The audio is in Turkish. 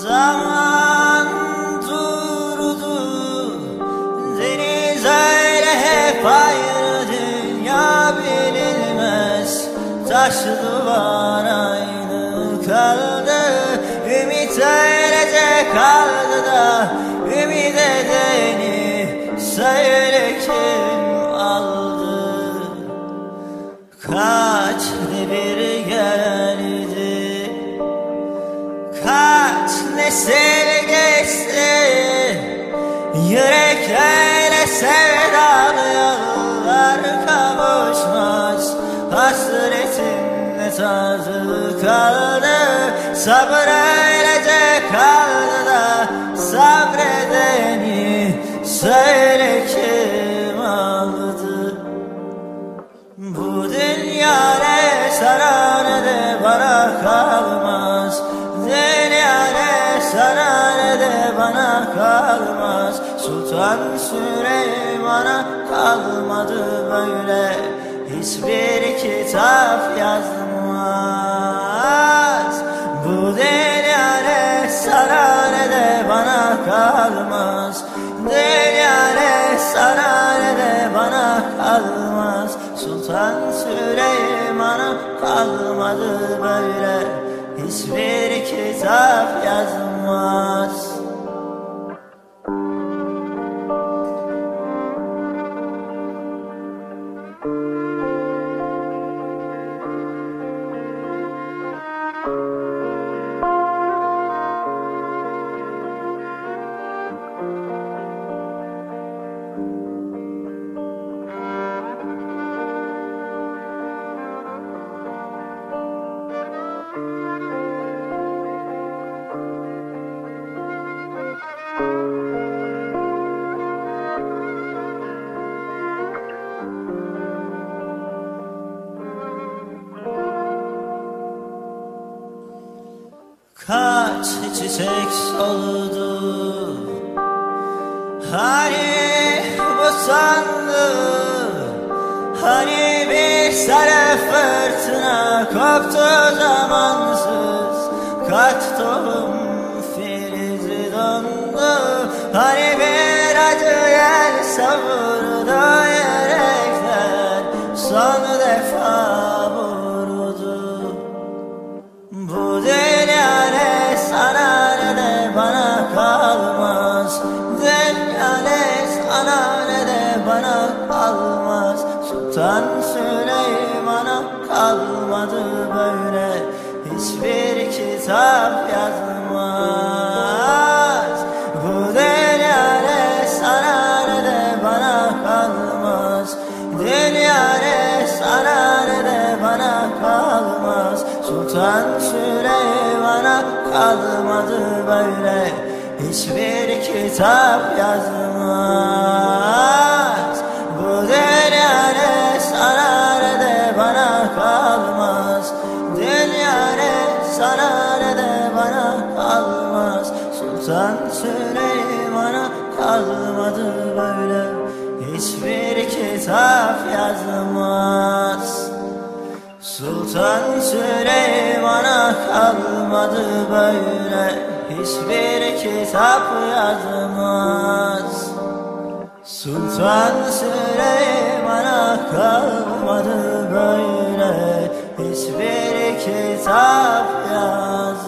Zaman durdu Deniz öyle hep ayrı Dünya bilinmez. Taş duvar aynı kaldı Ümit öylece kaldı da Ümit edeni Söyle kim Nesil geçti Yürek öyle sevdalı yollar kavuşmaz. Hasretin tadı kaldı Sabır öylece Sultan Süleyman'a kalmadı böyle. Hiçbir kitap yazmaz. Bu sana ne de bana kalmaz. Sana ne de bana kalmaz. Sultan Süleyman'a kalmadı böyle. Hiçbir kitap yazmaz Kaç çiçek soldu Hani Hani bir sarı fırtına koptu zamansız. Kaç tohum filizi dondu. Hani bir acı yer savurdu yürekler Son kalmaz Sultan Süleyman'a kalmadı böyle. Hiçbir kitap yazmaz. Bu dünya ne sana de bana kalmaz. Dünya ne sana de bana kalmaz. Sultan Süleyman'a kalmadı böyle. Hiçbir kitap yazmaz Sultan Süleyman'a kalmadı böyle Hiçbir kitap yazmaz. Sultan Süleyman'a kalmadı böyle Hiçbir kitap yaz